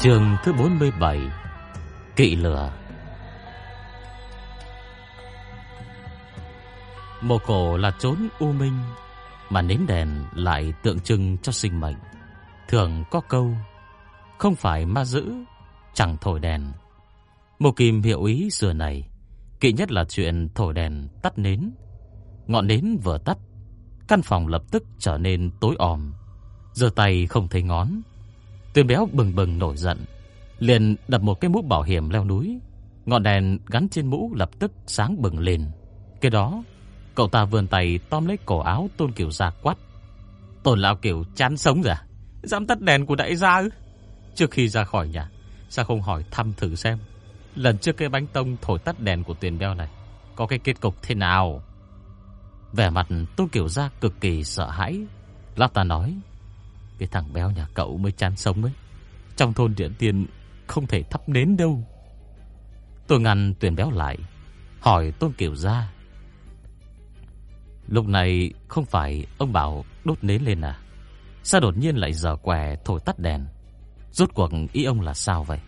Chương thứ 47 Kỵ lửa Mộ cổ là trốn u minh Mà nến đèn lại tượng trưng cho sinh mệnh. Thường có câu, Không phải ma giữ Chẳng thổi đèn. Mộ kim hiệu ý xưa này, Kỵ nhất là chuyện thổi đèn tắt nến. Ngọn nến vừa tắt, Căn phòng lập tức trở nên tối om. Giờ tay không thấy ngón Tuyên béo bừng bừng nổi giận, liền đập một cái mũ bảo hiểm leo núi. Ngọn đèn gắn trên mũ lập tức sáng bừng lên. Cái đó, cậu ta vươn tay tóm lấy cổ áo Tôn Kiều Gia quát. Tôn lão Kiều chán sống rồi à? Dám tắt đèn của đại gia ư? Trước khi ra khỏi nhà, sao không hỏi thăm thử xem. Lần trước cái bánh tông thổi tắt đèn của Tuyền béo này, có cái kết cục thế nào? Vẻ mặt Tôn Kiều Gia cực kỳ sợ hãi. Lão ta nói, cái thằng béo nhà cậu mới chán sống ấy. Trong thôn điện tiền Không thể thắp nến đâu. Tôi ngăn tuyển béo lại, Hỏi Tôn Kiều ra Lúc này không phải Ông bảo đốt nến lên à? Sao đột nhiên lại giờ què Thổi tắt đèn? Rốt cuộc ý ông là sao vậy?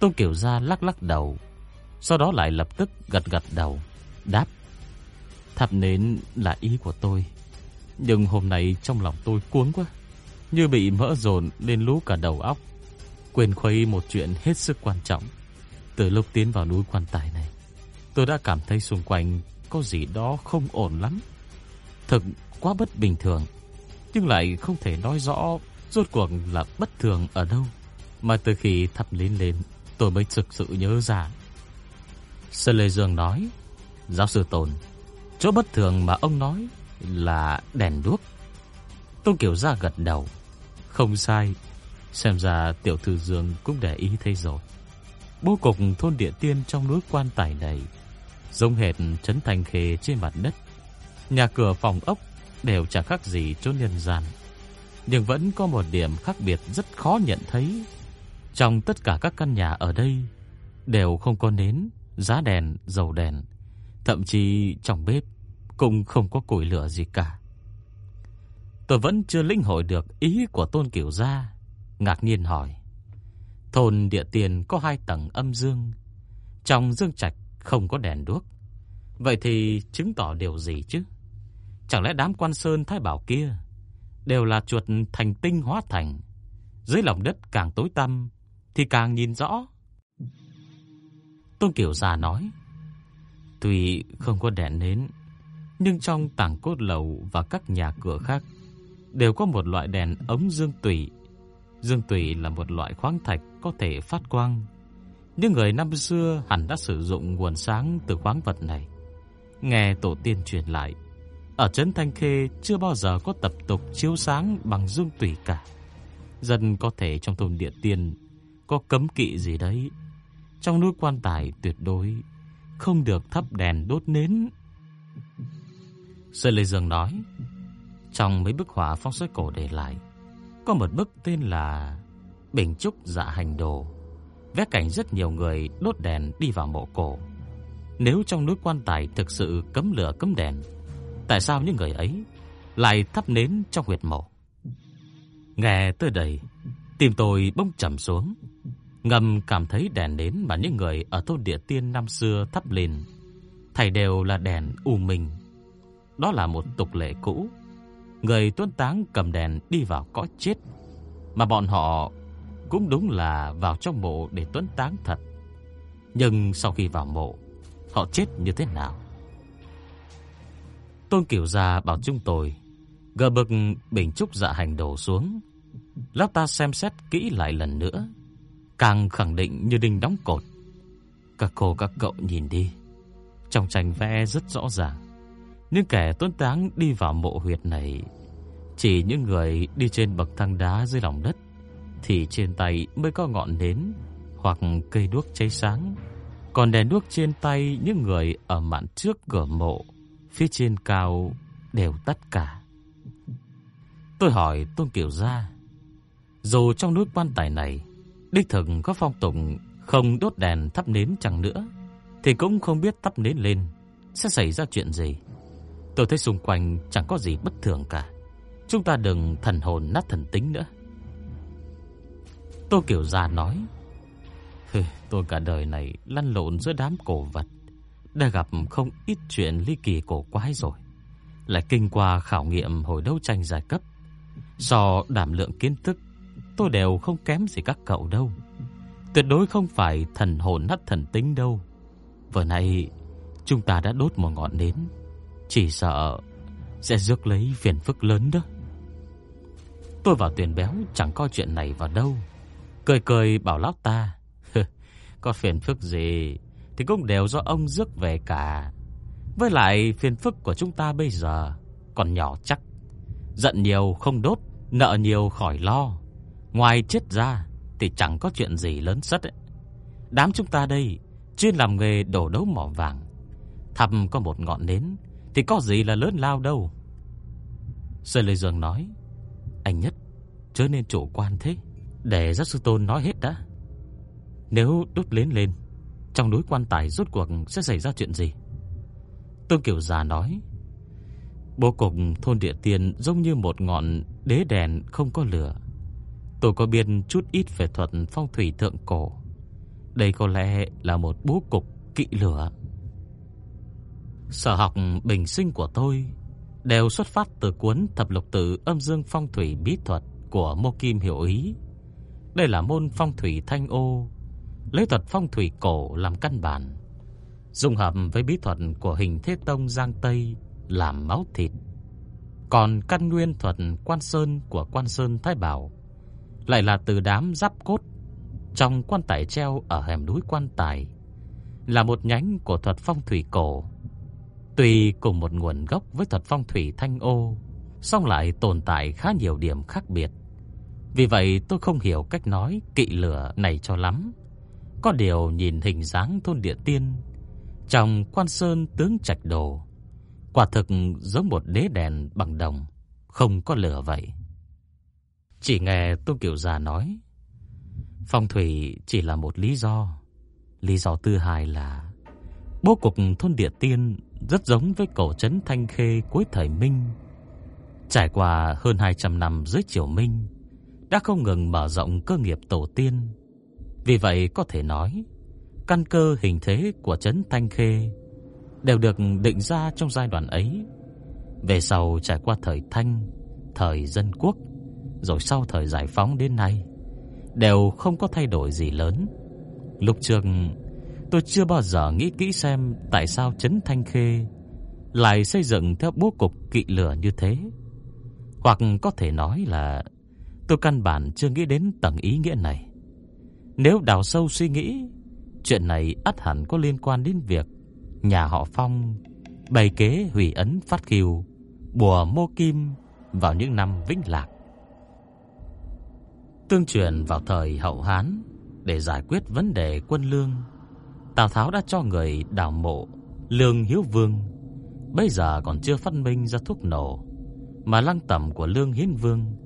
Tôn Kiều ra lắc lắc đầu, Sau đó lại lập tức gật gật đầu, Đáp. Thắp nến là ý của tôi, Nhưng hôm nay trong lòng tôi cuốn quá như bị mỡ dồn lên lú cả đầu óc. Quên khuấy một chuyện hết sức quan trọng. Từ lúc tiến vào núi quan tài này, tôi đã cảm thấy xung quanh có gì đó không ổn lắm. Thực quá bất bình thường, nhưng lại không thể nói rõ rốt cuộc là bất thường ở đâu. Mà từ khi thắp lên lên, tôi mới thực sự nhớ ra. Sơ Lê Dương nói, giáo sư Tồn, chỗ bất thường mà ông nói là đèn đuốc. Tôn Kiều Gia gật đầu. Không sai. Xem ra tiểu thư Dương cũng để ý thấy rồi. Bố cục thôn địa tiên trong núi quan tài này Giống hệt trấn thành khê trên mặt đất. Nhà cửa phòng ốc Đều chẳng khác gì chỗ nhân gian. Nhưng vẫn có một điểm khác biệt Rất khó nhận thấy. Trong tất cả các căn nhà ở đây Đều không có nến Giá đèn, dầu đèn. Thậm chí trong bếp Cũng không có củi lửa gì cả. Tôi vẫn chưa linh hội được ý của Tôn Kiểu Gia. Ngạc nhiên hỏi. Thôn địa tiền có hai tầng âm dương. Trong dương trạch không có đèn đuốc. Vậy thì chứng tỏ điều gì chứ? Chẳng lẽ đám quan sơn thái bảo kia đều là chuột thành tinh hóa thành. Dưới lòng đất càng tối tăm thì càng nhìn rõ. Tôn Kiểu Gia nói. Tuy không có đèn nến, nhưng trong tảng cốt lầu và các nhà cửa khác đều có một loại đèn ống dương tủy. Dương tủy là một loại khoáng thạch có thể phát quang. Những người năm xưa hẳn đã sử dụng nguồn sáng từ khoáng vật này. Nghe tổ tiên truyền lại, ở trấn Thanh Khê chưa bao giờ có tập tục chiếu sáng bằng dương tủy cả. Dân có thể trong thôn địa tiên có cấm kỵ gì đấy. Trong núi quan tài tuyệt đối không được thắp đèn đốt nến. Sơn Lê Dương nói, trong mấy bức họa phong sơn cổ để lại, có một bức tên là Bình Trúc Dạ Hành Đồ, vẽ cảnh rất nhiều người đốt đèn đi vào mộ cổ. Nếu trong núi quan tài thực sự cấm lửa cấm đèn, tại sao những người ấy lại thắp nến trong huyệt mộ? Nghe tới đây, tim tôi bỗng trầm xuống, ngầm cảm thấy đèn nến mà những người ở thôn địa tiên năm xưa thắp lên, thảy đều là đèn u minh. Đó là một tục lệ cũ Người tuấn táng cầm đèn đi vào cõi chết. Mà bọn họ cũng đúng là vào trong mộ để tuấn táng thật. Nhưng sau khi vào mộ, Họ chết như thế nào? Tôn Kiều Gia bảo chúng tôi, Gờ bực bình trúc dạ hành đổ xuống. Lão ta xem xét kỹ lại lần nữa, Càng khẳng định như đinh đóng cột. Các cô các cậu nhìn đi, Trong tranh vẽ rất rõ ràng những kẻ tuấn táng đi vào mộ huyệt này Chỉ những người đi trên bậc thang đá dưới lòng đất thì trên tay mới có ngọn nến hoặc cây đuốc cháy sáng. Còn đèn đuốc trên tay những người ở mạn trước cửa mộ, phía trên cao đều tắt cả. Tôi hỏi Tôn Kiều Gia, dù trong núi quan tài này, đích thực có phong tục không đốt đèn thắp nến chẳng nữa, thì cũng không biết thắp nến lên sẽ xảy ra chuyện gì. Tôi thấy xung quanh chẳng có gì bất thường cả. Chúng ta đừng thần hồn nát thần tính nữa. Tô Kiều Gia nói, Tôi cả đời này lăn lộn giữa đám cổ vật, đã gặp không ít chuyện ly kỳ cổ quái rồi. Lại kinh qua khảo nghiệm hồi đấu tranh giai cấp. So đảm lượng kiến thức, tôi đều không kém gì các cậu đâu. Tuyệt đối không phải thần hồn nát thần tính đâu. Vừa nay chúng ta đã đốt một ngọn nến, chỉ sợ sẽ rước lấy phiền phức lớn đó. Tôi vào tiền béo chẳng coi chuyện này vào đâu. Cười cười bảo lão ta, có phiền phức gì thì cũng đều do ông rước về cả. Với lại phiền phức của chúng ta bây giờ còn nhỏ chắc. Giận nhiều không đốt, nợ nhiều khỏi lo. Ngoài chết ra thì chẳng có chuyện gì lớn sất ấy. Đám chúng ta đây chuyên làm nghề đổ đấu mỏ vàng. Thầm có một ngọn nến thì có gì là lớn lao đâu. Sơ Lê Dương nói, anh nhất chớ nên chủ quan thế, để Giác sư Tôn nói hết đã. Nếu đốt lên lên, trong núi quan tài rốt cuộc sẽ xảy ra chuyện gì? Tôn Kiều già nói, bố cục thôn địa tiên giống như một ngọn đế đèn không có lửa. Tôi có biết chút ít về thuật phong thủy thượng cổ. Đây có lẽ là một bố cục kỵ lửa. Sở học bình sinh của tôi đều xuất phát từ cuốn Thập lục tự âm dương phong thủy bí thuật của Mô Kim Hiểu Ý. Đây là môn phong thủy thanh ô, lấy thuật phong thủy cổ làm căn bản, dung hợp với bí thuật của hình thế tông Giang Tây làm máu thịt. Còn căn nguyên thuật quan sơn của quan sơn Thái Bảo lại là từ đám giáp cốt trong quan tài treo ở hẻm núi quan tài, là một nhánh của thuật phong thủy cổ. Tuy cùng một nguồn gốc với thuật phong thủy thanh ô, song lại tồn tại khá nhiều điểm khác biệt. Vì vậy tôi không hiểu cách nói kỵ lửa này cho lắm. Có điều nhìn hình dáng thôn địa tiên trong quan sơn tướng trạch đồ, quả thực giống một đế đèn bằng đồng, không có lửa vậy. Chỉ nghe tôi Kiều già nói, phong thủy chỉ là một lý do. Lý do thứ hai là bố cục thôn địa tiên rất giống với cổ trấn Thanh Khê cuối thời Minh. Trải qua hơn 200 năm dưới triều Minh, đã không ngừng mở rộng cơ nghiệp tổ tiên. Vì vậy có thể nói, căn cơ hình thế của trấn Thanh Khê đều được định ra trong giai đoạn ấy. Về sau trải qua thời Thanh, thời dân quốc, rồi sau thời giải phóng đến nay, đều không có thay đổi gì lớn. Lúc trước tôi chưa bao giờ nghĩ kỹ xem tại sao trấn Thanh Khê lại xây dựng theo bố cục kỵ lửa như thế. Hoặc có thể nói là tôi căn bản chưa nghĩ đến tầng ý nghĩa này. Nếu đào sâu suy nghĩ, chuyện này ắt hẳn có liên quan đến việc nhà họ Phong bày kế hủy ấn phát kiều bùa mô kim vào những năm vĩnh lạc. Tương truyền vào thời hậu Hán để giải quyết vấn đề quân lương, Tào Tháo đã cho người đào mộ Lương Hiếu Vương. Bây giờ còn chưa phát minh ra thuốc nổ, mà lăng tẩm của Lương Hiến Vương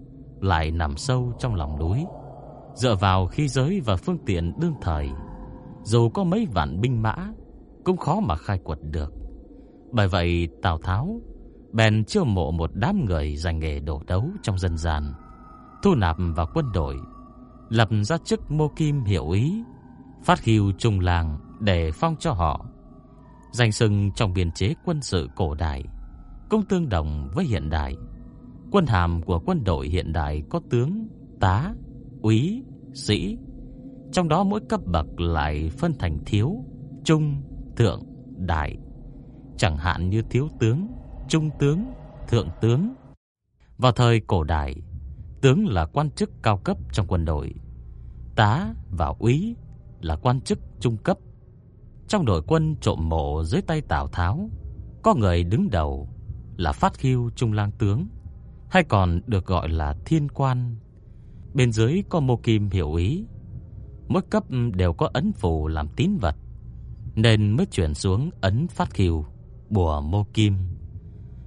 lại nằm sâu trong lòng núi, dựa vào khí giới và phương tiện đương thời, dù có mấy vạn binh mã cũng khó mà khai quật được. Bởi vậy Tào Tháo bèn chiêu mộ một đám người giành nghề đổ đấu trong dân gian, thu nạp vào quân đội, lập ra chức mô kim hiệu ý, phát khiêu trung làng để phong cho họ. Danh xưng trong biên chế quân sự cổ đại cũng tương đồng với hiện đại. Quân hàm của quân đội hiện đại có tướng, tá, úy, sĩ. Trong đó mỗi cấp bậc lại phân thành thiếu, trung, thượng, đại. Chẳng hạn như thiếu tướng, trung tướng, thượng tướng. Vào thời cổ đại, tướng là quan chức cao cấp trong quân đội, tá và úy là quan chức trung cấp. Trong đội quân trộm mộ dưới tay Tào Tháo, có người đứng đầu là Phát Khiêu Trung Lang tướng, hay còn được gọi là Thiên Quan. Bên dưới có mô kim hiểu ý. Mỗi cấp đều có ấn phù làm tín vật, nên mới chuyển xuống ấn phát khiêu bùa mô kim.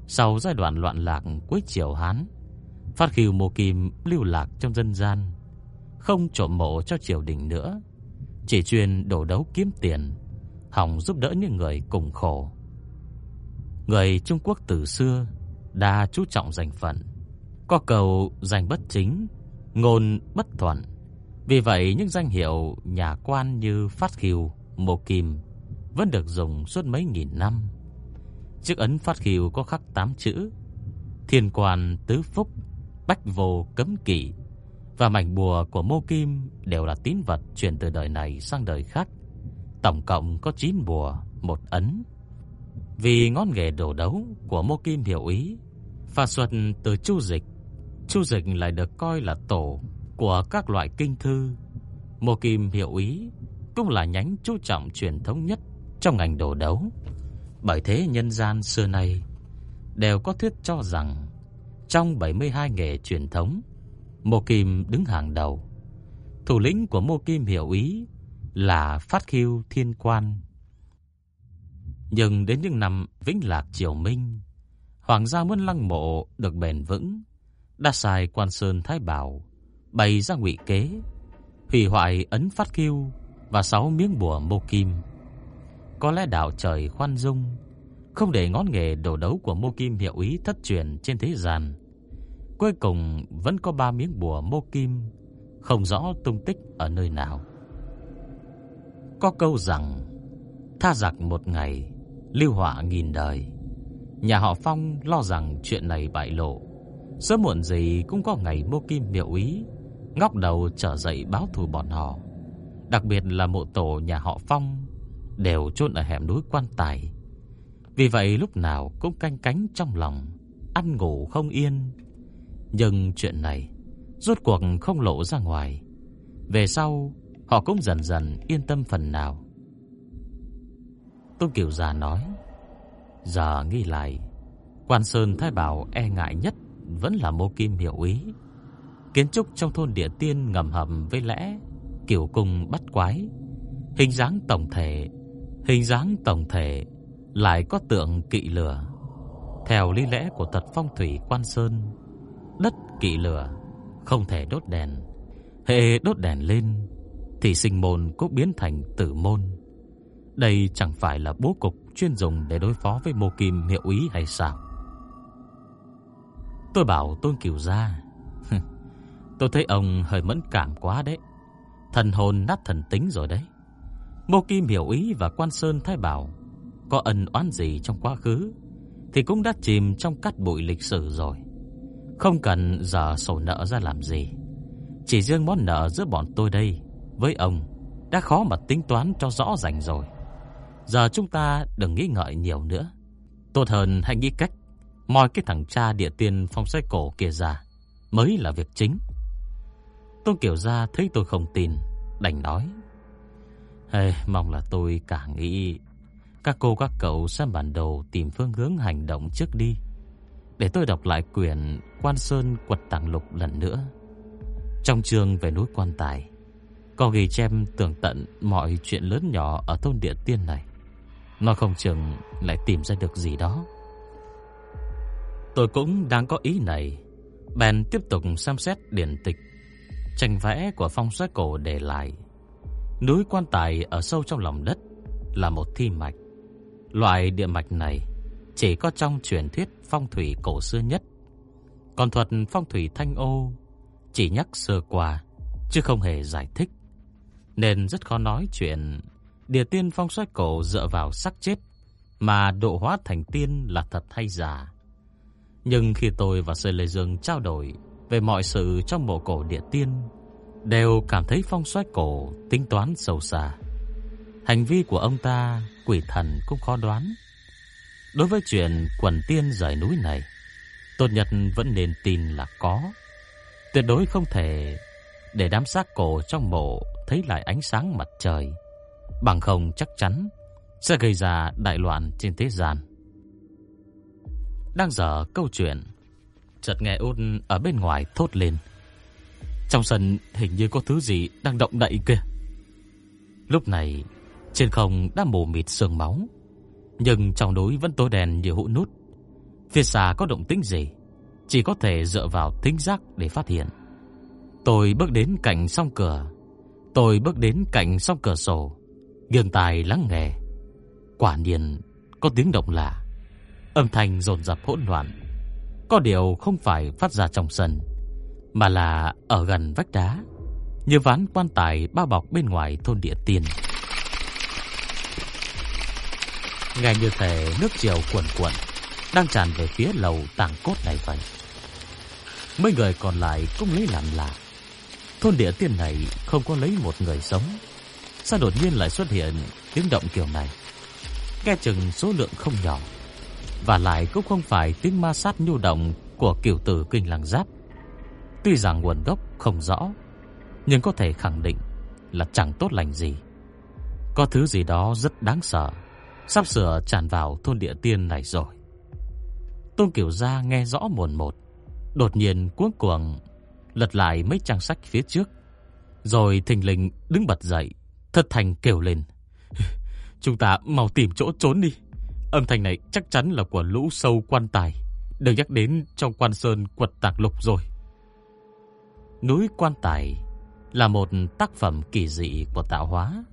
Sau giai đoạn loạn lạc cuối triều Hán, phát khiêu mô kim lưu lạc trong dân gian, không trộm mộ cho triều đình nữa, chỉ chuyên đổ đấu kiếm tiền, hòng giúp đỡ những người cùng khổ. Người Trung Quốc từ xưa đa chú trọng danh phận, có cầu danh bất chính, ngôn bất thuận. Vì vậy những danh hiệu nhà quan như Phát Khiêu, Mộ Kim vẫn được dùng suốt mấy nghìn năm. Chiếc ấn Phát Khiêu có khắc 8 chữ: Thiên quan tứ phúc, bách vô cấm kỵ. Và mảnh bùa của Mộ Kim đều là tín vật truyền từ đời này sang đời khác. Tổng cộng có 9 bùa, một ấn. Vì ngón nghề đổ đấu của Mô Kim hiểu ý, pha xuất từ Chu Dịch. Chu Dịch lại được coi là tổ của các loại kinh thư. Mô Kim hiểu ý cũng là nhánh chú trọng truyền thống nhất trong ngành đồ đấu. Bởi thế nhân gian xưa nay đều có thuyết cho rằng trong 72 nghề truyền thống, Mô Kim đứng hàng đầu. Thủ lĩnh của Mô Kim hiểu ý là Phát Khiêu Thiên Quan. Nhưng đến những năm Vĩnh Lạc Triều Minh, Hoàng gia muốn lăng mộ được bền vững, đã sai Quan Sơn Thái Bảo bày ra ngụy kế, hủy hoại ấn Phát Khiêu và sáu miếng bùa Mô Kim. Có lẽ đạo trời khoan dung, không để ngón nghề đổ đấu của Mô Kim hiệu ý thất truyền trên thế gian. Cuối cùng vẫn có ba miếng bùa Mô Kim không rõ tung tích ở nơi nào. Có câu rằng, Tha giặc một ngày, Lưu họa nghìn đời. Nhà họ Phong lo rằng chuyện này bại lộ. Sớm muộn gì cũng có ngày mô kim miệu ý Ngóc đầu trở dậy báo thù bọn họ. Đặc biệt là mộ tổ nhà họ Phong Đều chôn ở hẻm núi quan tài. Vì vậy lúc nào cũng canh cánh trong lòng, Ăn ngủ không yên. Nhưng chuyện này Rốt cuộc không lộ ra ngoài. Về sau Họ cũng dần dần yên tâm phần nào. Tôn Kiều Già nói, Giờ nghĩ lại, Quan Sơn Thái Bảo e ngại nhất Vẫn là mô kim hiểu ý. Kiến trúc trong thôn địa tiên ngầm hầm với lẽ Kiểu cung bắt quái. Hình dáng tổng thể, Hình dáng tổng thể Lại có tượng kỵ lửa. Theo lý lẽ của tật phong thủy quan sơn, Đất kỵ lửa Không thể đốt đèn. Hệ đốt đèn lên thì sinh môn cũng biến thành tử môn. Đây chẳng phải là bố cục chuyên dùng để đối phó với Mộ kim, hiệu ý hay sao? Tôi bảo Tôn Kiều ra. tôi thấy ông hơi mẫn cảm quá đấy. Thần hồn nát thần tính rồi đấy. Mộ Kim hiểu ý và Quan Sơn Thái Bảo, có ân oán gì trong quá khứ thì cũng đã chìm trong cát bụi lịch sử rồi. Không cần giờ sổ nợ ra làm gì. Chỉ riêng món nợ giữa bọn tôi đây với ông đã khó mà tính toán cho rõ ràng rồi. Giờ chúng ta đừng nghĩ ngợi nhiều nữa. Tốt hơn hãy nghĩ cách moi cái thằng cha địa tiên phong xoay cổ kia ra mới là việc chính. Tôn Kiều Gia thấy tôi không tin, đành nói. Hey, mong là tôi cả nghĩ các cô các cậu xem bản đồ tìm phương hướng hành động trước đi. Để tôi đọc lại quyển Quan Sơn quật tàng lục lần nữa. Trong chương về núi quan tài, có ghi chép tường tận mọi chuyện lớn nhỏ ở thôn địa tiên này. Nó không chừng lại tìm ra được gì đó. Tôi cũng đang có ý này. Bèn tiếp tục xem xét điển tịch. Tranh vẽ của phong sát cổ để lại. Núi quan tài ở sâu trong lòng đất là một thi mạch. Loại địa mạch này chỉ có trong truyền thuyết phong thủy cổ xưa nhất. Còn thuật phong thủy thanh ô chỉ nhắc sơ qua, chứ không hề giải thích nên rất khó nói chuyện địa tiên phong xoay cổ dựa vào sắc chết mà độ hóa thành tiên là thật hay giả. Nhưng khi tôi và Sơ Lê Dương trao đổi về mọi sự trong mộ cổ địa tiên, đều cảm thấy phong xoay cổ tính toán sâu xa. Hành vi của ông ta, quỷ thần cũng khó đoán. Đối với chuyện quần tiên rời núi này, tốt nhất vẫn nên tin là có. Tuyệt đối không thể để đám xác cổ trong mộ thấy lại ánh sáng mặt trời, bằng không chắc chắn sẽ gây ra đại loạn trên thế gian. Đang dở câu chuyện, chợt nghe út ở bên ngoài thốt lên. Trong sân hình như có thứ gì đang động đậy kìa Lúc này Trên không đã mù mịt sương máu Nhưng trong núi vẫn tối đèn như hũ nút Phía xa có động tĩnh gì Chỉ có thể dựa vào thính giác để phát hiện Tôi bước đến cạnh song cửa Tôi bước đến cạnh song cửa sổ. Nghiêng tai lắng nghe. Quả nhiên, có tiếng động lạ. Âm thanh dồn dập hỗn loạn. Có điều không phải phát ra trong sân, Mà là ở gần vách đá, Như ván quan tài bao bọc bên ngoài thôn địa tiên. Nghe như thể nước chiều cuồn cuộn Đang tràn về phía lầu tảng cốt này vậy. Mấy người còn lại cũng lấy làm lạ. Thôn địa tiên này không có lấy một người sống. Sao đột nhiên lại xuất hiện tiếng động kiểu này? Nghe chừng số lượng không nhỏ. Và lại cũng không phải tiếng ma sát nhu động Của kiểu tử kinh làng giáp. Tuy rằng nguồn gốc không rõ, Nhưng có thể khẳng định Là chẳng tốt lành gì. Có thứ gì đó rất đáng sợ Sắp sửa tràn vào thôn địa tiên này rồi. Tôn Kiểu Gia nghe rõ mồn một, Đột nhiên cuống cuồng Lật lại mấy trang sách phía trước. Rồi thình lình đứng bật dậy, thất thành kêu lên. Chúng ta mau tìm chỗ trốn đi. Âm thanh này chắc chắn là của lũ sâu quan tài, Được nhắc đến trong quan sơn quật tạc lục rồi. Núi quan tài Là một tác phẩm kỳ dị của tạo hóa.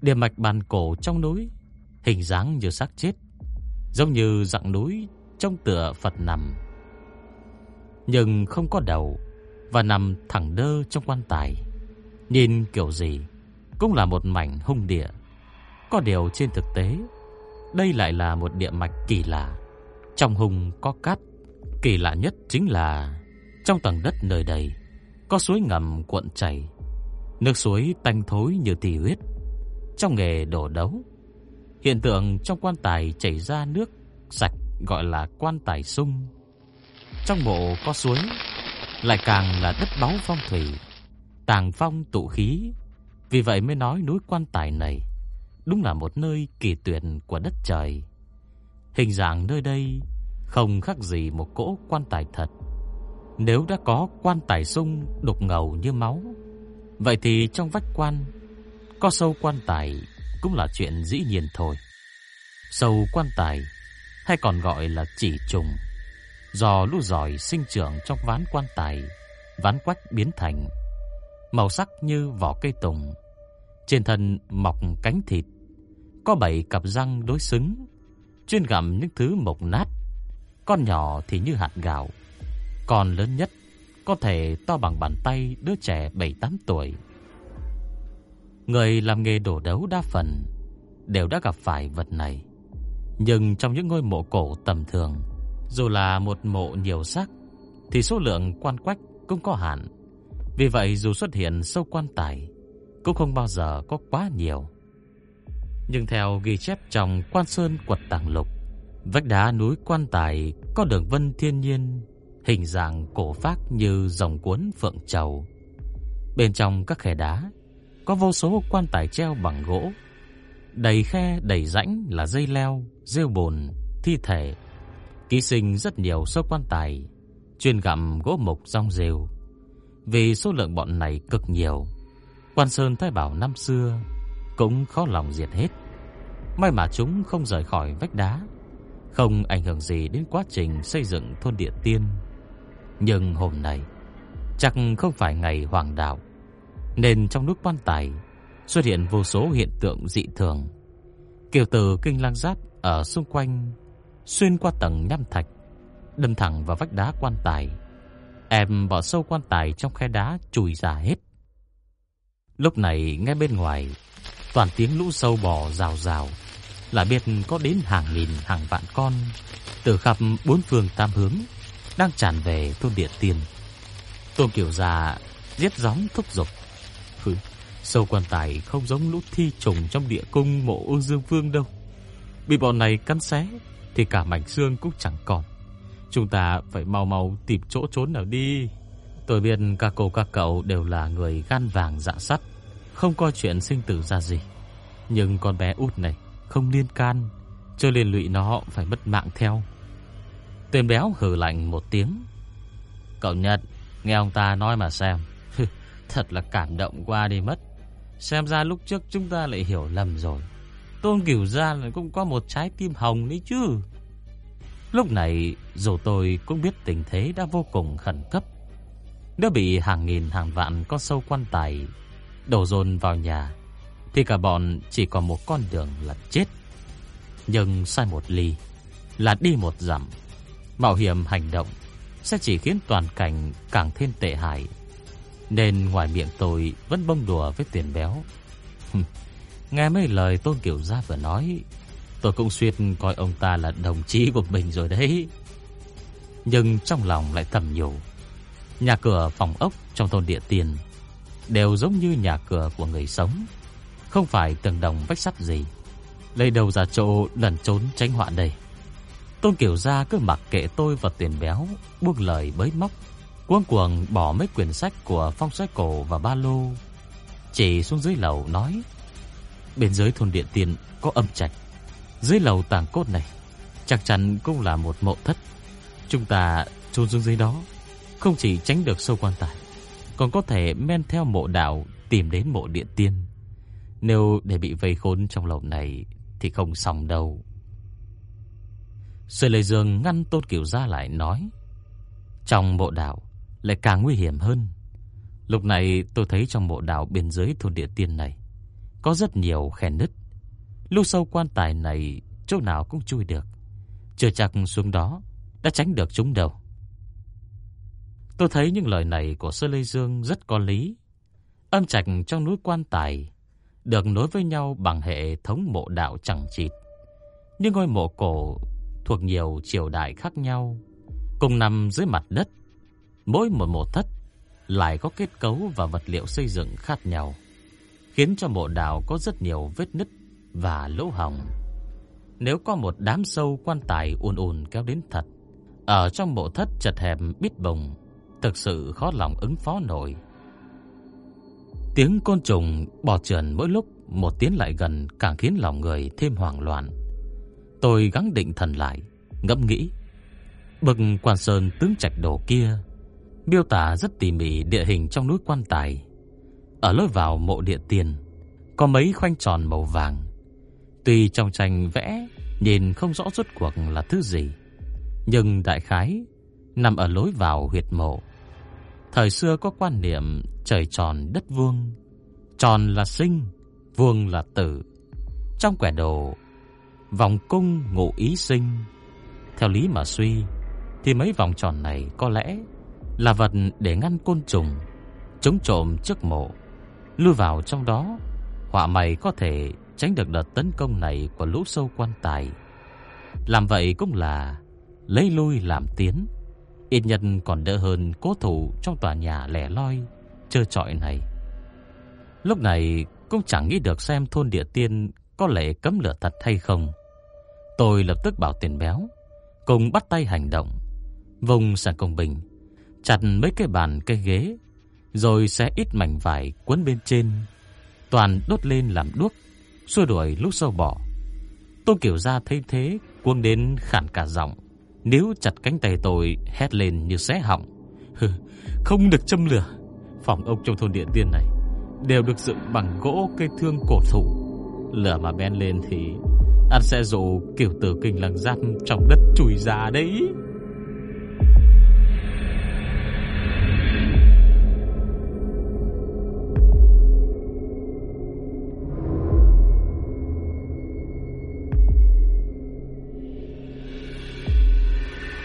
Địa mạch bàn cổ trong núi, Hình dáng như xác chết, Giống như dạng núi Trong tựa Phật nằm. Nhưng không có đầu và nằm thẳng đơ trong quan tài. Nhìn kiểu gì Cũng là một mảnh hung địa. Có điều trên thực tế, Đây lại là một địa mạch kỳ lạ. Trong hung có cát, Kỳ lạ nhất chính là Trong tầng đất nơi đây Có suối ngầm cuộn chảy, Nước suối tanh thối như tỳ huyết. Trong nghề đổ đấu, Hiện tượng trong quan tài chảy ra nước sạch gọi là quan tài sung. Trong mộ có suối lại càng là đất báu phong thủy, Tàng phong tụ khí. Vì vậy mới nói núi quan tài này Đúng là một nơi kỳ tuyệt của đất trời. Hình dạng nơi đây Không khác gì một cỗ quan tài thật. Nếu đã có quan tài sung đục ngầu như máu, Vậy thì trong vách quan, Có sâu quan tài Cũng là chuyện dĩ nhiên thôi. Sâu quan tài Hay còn gọi là chỉ trùng Do lũ giỏi sinh trưởng trong ván quan tài Ván quách biến thành Màu sắc như vỏ cây tùng Trên thân mọc cánh thịt có bảy cặp răng đối xứng, chuyên gặm những thứ mộc nát. Con nhỏ thì như hạt gạo, còn lớn nhất có thể to bằng bàn tay đứa trẻ 7-8 tuổi. Người làm nghề đổ đấu đa phần đều đã gặp phải vật này. Nhưng trong những ngôi mộ cổ tầm thường, dù là một mộ nhiều xác, thì số lượng quan quách cũng có hạn. Vì vậy dù xuất hiện sâu quan tài, cũng không bao giờ có quá nhiều. Nhưng theo ghi chép trong Quan Sơn quật tàng lục, vách đá núi Quan Tài có đường vân thiên nhiên, hình dạng cổ phác như dòng cuốn phượng trầu. Bên trong các khe đá có vô số quan tài treo bằng gỗ, đầy khe đầy rãnh là dây leo, rêu bồn, thi thể. Ký sinh rất nhiều số quan tài, chuyên gặm gỗ mục rong rêu. Vì số lượng bọn này cực nhiều, Quan Sơn Thái Bảo năm xưa cũng khó lòng diệt hết. May mà chúng không rời khỏi vách đá, không ảnh hưởng gì đến quá trình xây dựng thôn địa tiên. Nhưng hôm nay, chắc không phải ngày hoàng đạo, nên trong nút quan tài xuất hiện vô số hiện tượng dị thường. Kiều tử kinh lang giáp ở xung quanh xuyên qua tầng nham thạch, đâm thẳng vào vách đá quan tài. Em bỏ sâu quan tài trong khe đá chùi ra hết. Lúc này nghe bên ngoài toàn tiếng lũ sâu bò rào rào, là biết có đến hàng nghìn hàng vạn con từ khắp bốn phương tam hướng đang tràn về thôn địa tiên. Tôn Kiều già giết gióng thúc giục. Hừ, sâu quan tài không giống lũ thi trùng trong địa cung mộ Ôn Dương Vương đâu. Bị bọn này cắn xé thì cả mảnh xương cũng chẳng còn. Chúng ta phải mau mau tìm chỗ trốn nào đi. Tôi biết các cô các cậu đều là người gan vàng dạ sắt không coi chuyện sinh tử ra gì. Nhưng con bé út này không liên can, cho liên lụy nó phải mất mạng theo. Tên béo hừ lạnh một tiếng. Cậu Nhật, nghe ông ta nói mà xem. Thật là cảm động qua đi mất. Xem ra lúc trước chúng ta lại hiểu lầm rồi. Tôn Cửu Gia lại cũng có một trái tim hồng đấy chứ. Lúc này, dù tôi cũng biết tình thế đã vô cùng khẩn cấp. Nếu bị hàng nghìn hàng vạn con sâu quan tài đổ dồn vào nhà, thì cả bọn chỉ còn một con đường là chết. Nhưng sai một ly là đi một dặm. Mạo hiểm hành động sẽ chỉ khiến toàn cảnh càng thêm tệ hại. Nên ngoài miệng tôi vẫn bông đùa với tiền béo. Nghe mấy lời Tôn Kiểu Gia vừa nói, tôi cũng suýt coi ông ta là đồng chí của mình rồi đấy. Nhưng trong lòng lại thầm nhủ, nhà cửa phòng ốc trong thôn địa tiền đều giống như nhà cửa của người sống, không phải tường đồng vách sắt gì. Lấy đầu ra chỗ lần trốn tránh họa đây. Tôn Kiểu Gia cứ mặc kệ tôi và tiền béo, buông lời bới móc, cuống cuồng bỏ mấy quyển sách của phong sách cổ và ba lô, chỉ xuống dưới lầu nói: Bên dưới thôn điện tiền có âm trạch, dưới lầu tảng cốt này chắc chắn cũng là một mộ thất. Chúng ta chôn xuống dưới đó, không chỉ tránh được sâu quan tài, còn có thể men theo mộ đạo tìm đến mộ điện tiên. Nếu để bị vây khốn trong lầu này thì không xong đâu. Sư Lê Dương ngăn Tôn Kiều ra lại nói, trong mộ đạo lại càng nguy hiểm hơn. Lúc này tôi thấy trong mộ đạo bên dưới thôn địa tiên này có rất nhiều khe nứt. Lúc sâu quan tài này chỗ nào cũng chui được. Chưa chắc xuống đó đã tránh được chúng đâu. Tôi thấy những lời này của Sơ Lê Dương rất có lý. Âm trạch trong núi quan tài được nối với nhau bằng hệ thống mộ đạo chẳng chịt. Nhưng ngôi mộ cổ thuộc nhiều triều đại khác nhau, cùng nằm dưới mặt đất. Mỗi một mộ thất lại có kết cấu và vật liệu xây dựng khác nhau, khiến cho mộ đào có rất nhiều vết nứt và lỗ hỏng. Nếu có một đám sâu quan tài ùn ùn kéo đến thật, ở trong mộ thất chật hẹp bít bồng, thực sự khó lòng ứng phó nổi. Tiếng côn trùng bò trườn mỗi lúc một tiếng lại gần càng khiến lòng người thêm hoảng loạn. Tôi gắng định thần lại, ngẫm nghĩ. Bậc quan sơn tướng trạch đồ kia miêu tả rất tỉ mỉ địa hình trong núi quan tài. Ở lối vào mộ địa tiền có mấy khoanh tròn màu vàng. Tuy trong tranh vẽ nhìn không rõ rốt cuộc là thứ gì, nhưng đại khái nằm ở lối vào huyệt mộ. Thời xưa có quan niệm trời tròn đất vuông, tròn là sinh, vuông là tử. Trong quẻ đồ, vòng cung ngụ ý sinh. Theo lý mà suy, thì mấy vòng tròn này có lẽ là vật để ngăn côn trùng, chống trộm trước mộ. Lui vào trong đó, họa mày có thể tránh được đợt tấn công này của lũ sâu quan tài. Làm vậy cũng là lấy lui làm tiến. Ít nhất còn đỡ hơn cố thủ trong tòa nhà lẻ loi, trơ trọi này. Lúc này cũng chẳng nghĩ được xem thôn địa tiên có lẽ cấm lửa thật hay không. Tôi lập tức bảo tiền béo, cùng bắt tay hành động. Vùng sàn công bình, chặt mấy cái bàn cây ghế, rồi xé ít mảnh vải quấn bên trên, toàn đốt lên làm đuốc, xua đuổi lúc sâu bọ. Tô Kiểu Gia thấy thế, cuống đến khản cả giọng, nếu chặt cánh tay tôi hét lên như xé họng. Hừ, không được châm lửa. Phòng ốc trong thôn địa tiên này đều được dựng bằng gỗ cây thương cổ thụ. Lửa mà bén lên thì ăn sẽ dụ kiểu tử kinh lăng giáp trong đất chùi ra đấy.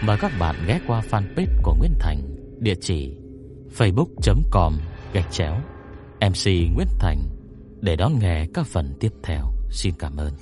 Mời các bạn ghé qua fanpage của Nguyễn Thành, địa chỉ facebook.com gạch chéo MC Nguyễn Thành để đón nghe các phần tiếp theo. Xin cảm ơn.